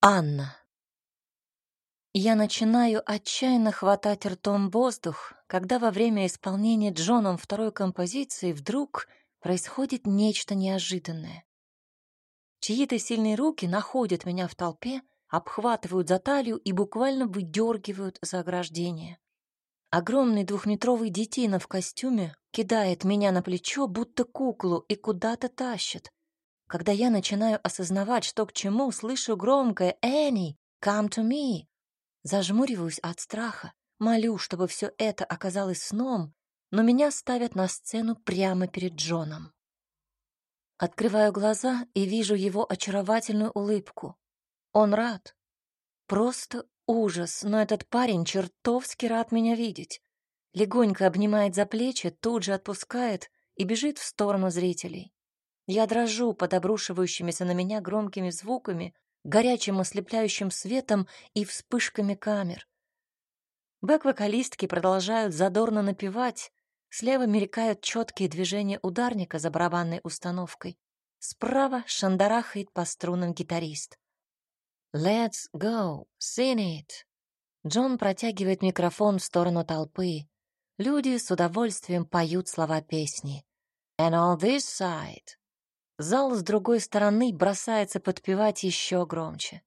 Анна. Я начинаю отчаянно хватать ртом воздух, когда во время исполнения Джоном второй композиции вдруг происходит нечто неожиданное. Чьи-то сильные руки находят меня в толпе, обхватывают за талию и буквально выдергивают за ограждение. Огромный двухметровый детина в костюме кидает меня на плечо, будто куклу, и куда-то тащит. Когда я начинаю осознавать, что к чему, слышу громкое «Энни, come to me!» Зажмуриваюсь от страха, молю, чтобы все это оказалось сном, но меня ставят на сцену прямо перед Джоном. Открываю глаза и вижу его очаровательную улыбку. Он рад. Просто ужас, но этот парень чертовски рад меня видеть. Легонько обнимает за плечи, тут же отпускает и бежит в сторону зрителей. Я дрожу под обрушивающимися на меня громкими звуками, горячим ослепляющим светом и вспышками камер. Бэк-вокалистки продолжают задорно напевать, слева мелькают четкие движения ударника за барабанной установкой, справа шандарахает по струнам гитарист. «Let's go, sing it!» Джон протягивает микрофон в сторону толпы. Люди с удовольствием поют слова песни. «And on this side!» Зал с другой стороны бросается подпевать еще громче.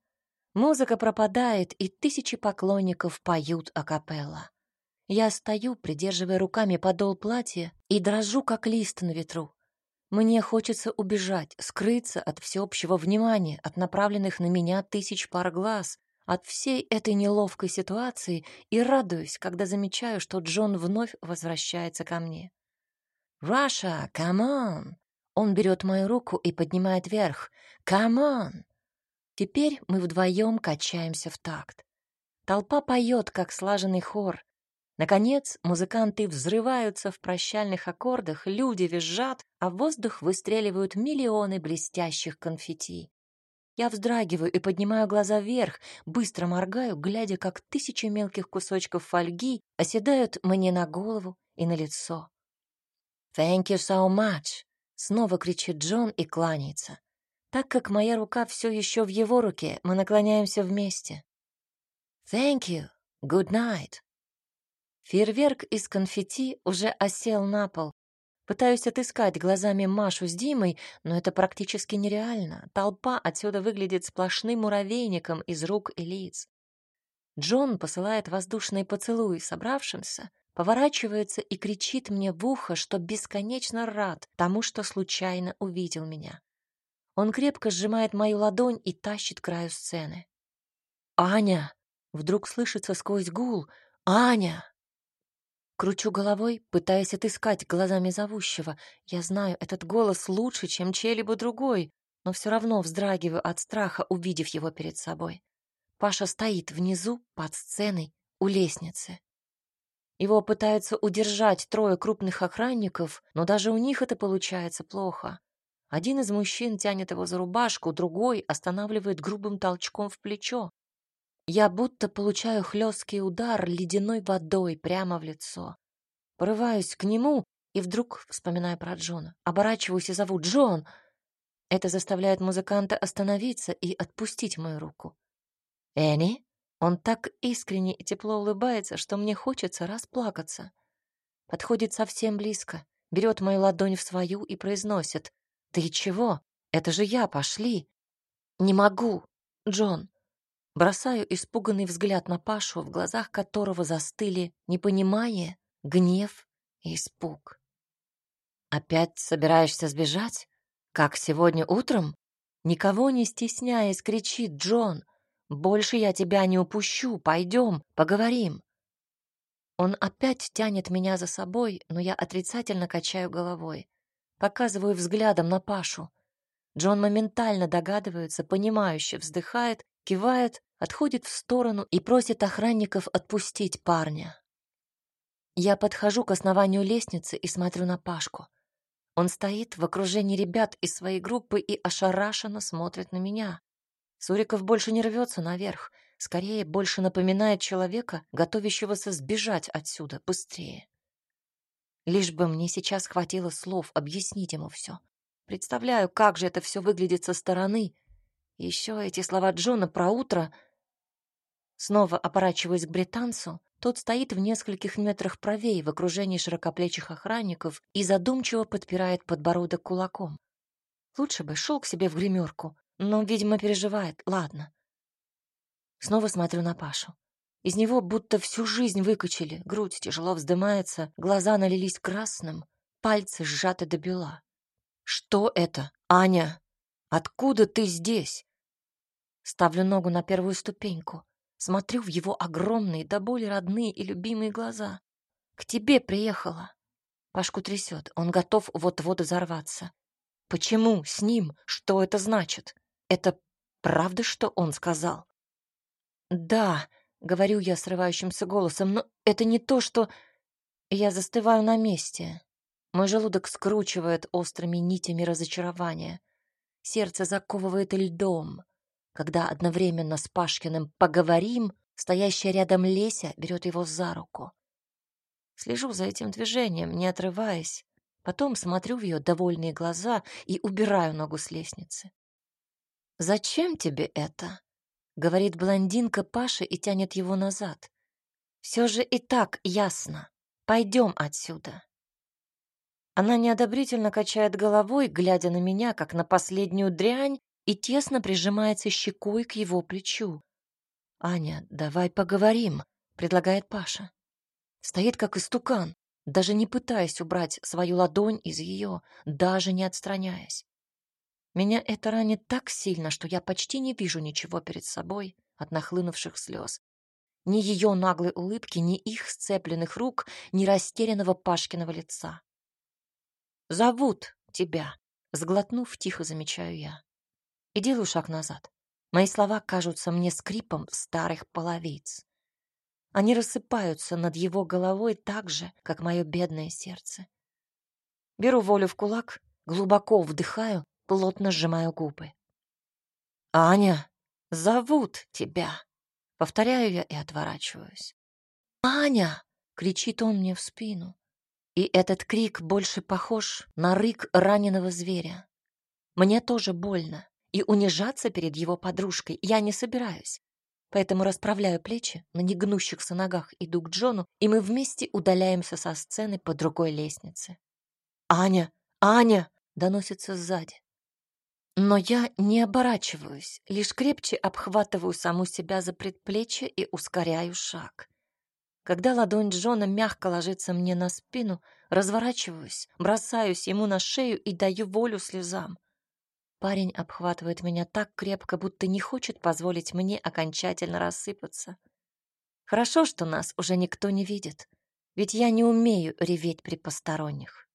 Музыка пропадает, и тысячи поклонников поют акапелла. Я стою, придерживая руками подол платья, и дрожу, как лист на ветру. Мне хочется убежать, скрыться от всеобщего внимания, от направленных на меня тысяч пар глаз, от всей этой неловкой ситуации и радуюсь, когда замечаю, что Джон вновь возвращается ко мне. «Раша, come on!» Он берет мою руку и поднимает вверх. «Come on!» Теперь мы вдвоем качаемся в такт. Толпа поет, как слаженный хор. Наконец, музыканты взрываются в прощальных аккордах, люди визжат, а в воздух выстреливают миллионы блестящих конфетти. Я вздрагиваю и поднимаю глаза вверх, быстро моргаю, глядя, как тысячи мелких кусочков фольги оседают мне на голову и на лицо. «Thank you so much!» Снова кричит Джон и кланяется. Так как моя рука все еще в его руке, мы наклоняемся вместе. Thank you. Good night. Фейерверк из конфетти уже осел на пол. Пытаюсь отыскать глазами Машу с Димой, но это практически нереально. Толпа отсюда выглядит сплошным муравейником из рук и лиц. Джон посылает воздушные поцелуи собравшимся, поворачивается и кричит мне в ухо, что бесконечно рад тому, что случайно увидел меня. Он крепко сжимает мою ладонь и тащит к краю сцены. «Аня!» — вдруг слышится сквозь гул. «Аня!» Кручу головой, пытаясь отыскать глазами зовущего. Я знаю, этот голос лучше, чем чей-либо другой, но все равно вздрагиваю от страха, увидев его перед собой. Паша стоит внизу, под сценой, у лестницы. Его пытаются удержать трое крупных охранников, но даже у них это получается плохо. Один из мужчин тянет его за рубашку, другой останавливает грубым толчком в плечо. Я будто получаю хлесткий удар ледяной водой прямо в лицо. Порываюсь к нему и вдруг вспоминаю про Джона. Оборачиваюсь и зову «Джон!». Это заставляет музыканта остановиться и отпустить мою руку. «Энни?» Он так искренне и тепло улыбается, что мне хочется расплакаться. Подходит совсем близко, берет мою ладонь в свою и произносит. «Ты чего? Это же я, пошли!» «Не могу, Джон!» Бросаю испуганный взгляд на Пашу, в глазах которого застыли непонимание, гнев и испуг. «Опять собираешься сбежать? Как сегодня утром?» Никого не стесняясь, кричит Джон. Больше я тебя не упущу. Пойдем, поговорим. Он опять тянет меня за собой, но я отрицательно качаю головой. Показываю взглядом на Пашу. Джон моментально догадывается, понимающе вздыхает, кивает, отходит в сторону и просит охранников отпустить парня. Я подхожу к основанию лестницы и смотрю на Пашку. Он стоит в окружении ребят из своей группы и ошарашенно смотрит на меня. Суриков больше не рвется наверх, скорее больше напоминает человека, готовящегося сбежать отсюда быстрее. Лишь бы мне сейчас хватило слов объяснить ему все. Представляю, как же это все выглядит со стороны. Еще эти слова Джона про утро. Снова оборачиваясь к британцу, тот стоит в нескольких метрах правее в окружении широкоплечих охранников и задумчиво подпирает подбородок кулаком. Лучше бы шел к себе в гримерку, но, видимо, переживает. Ладно. Снова смотрю на Пашу. Из него будто всю жизнь выкачали, грудь тяжело вздымается, глаза налились красным, пальцы сжаты до бела. «Что это, Аня? Откуда ты здесь?» Ставлю ногу на первую ступеньку, смотрю в его огромные, до боли родные и любимые глаза. «К тебе приехала». Пашку трясет, он готов вот-вот взорваться. «Почему с ним? Что это значит? Это правда, что он сказал?» «Да», Говорю я срывающимся голосом, но это не то, что... Я застываю на месте. Мой желудок скручивает острыми нитями разочарования. Сердце заковывает льдом. Когда одновременно с Пашкиным «поговорим», стоящая рядом Леся берет его за руку. Слежу за этим движением, не отрываясь. Потом смотрю в ее довольные глаза и убираю ногу с лестницы. «Зачем тебе это?» говорит блондинка Паша и тянет его назад. Все же и так ясно. Пойдем отсюда. Она неодобрительно качает головой, глядя на меня, как на последнюю дрянь, и тесно прижимается щекой к его плечу. «Аня, давай поговорим», — предлагает Паша. Стоит как истукан, даже не пытаясь убрать свою ладонь из ее, даже не отстраняясь. Меня это ранит так сильно, что я почти не вижу ничего перед собой от нахлынувших слез. Ни ее наглой улыбки, ни их сцепленных рук, ни растерянного Пашкиного лица. «Зовут тебя», — сглотнув, тихо замечаю я. И делаю шаг назад. Мои слова кажутся мне скрипом старых половиц. Они рассыпаются над его головой так же, как мое бедное сердце. Беру волю в кулак, глубоко вдыхаю плотно сжимаю губы. «Аня, зовут тебя!» Повторяю я и отворачиваюсь. «Аня!» — кричит он мне в спину. И этот крик больше похож на рык раненого зверя. Мне тоже больно, и унижаться перед его подружкой я не собираюсь. Поэтому расправляю плечи, на негнущихся ногах иду к Джону, и мы вместе удаляемся со сцены по другой лестнице. «Аня! Аня!» — доносится сзади. Но я не оборачиваюсь, лишь крепче обхватываю саму себя за предплечье и ускоряю шаг. Когда ладонь Джона мягко ложится мне на спину, разворачиваюсь, бросаюсь ему на шею и даю волю слезам. Парень обхватывает меня так крепко, будто не хочет позволить мне окончательно рассыпаться. Хорошо, что нас уже никто не видит, ведь я не умею реветь при посторонних.